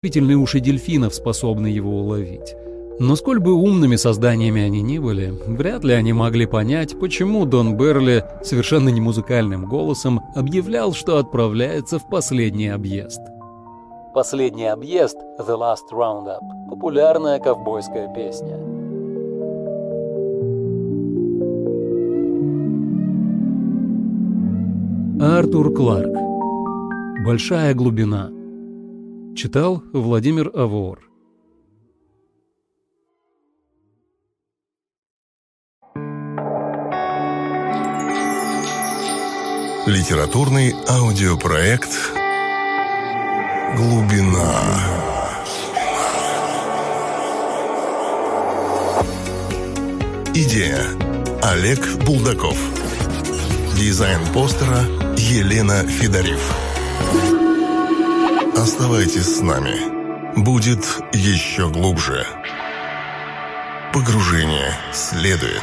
Чувствительные уши дельфинов способны его уловить. Но сколь бы умными созданиями они ни были, вряд ли они могли понять, почему Дон Берли совершенно не музыкальным голосом объявлял, что отправляется в последний объезд. Последний объезд The Last Roundup – популярная ковбойская песня. Артур Кларк. Большая глубина. Читал Владимир Авор. Литературный аудиопроект «Глубина». Идея. Олег Булдаков. Дизайн постера Елена Федорив. Оставайтесь с нами. Будет еще глубже. Погружение следует.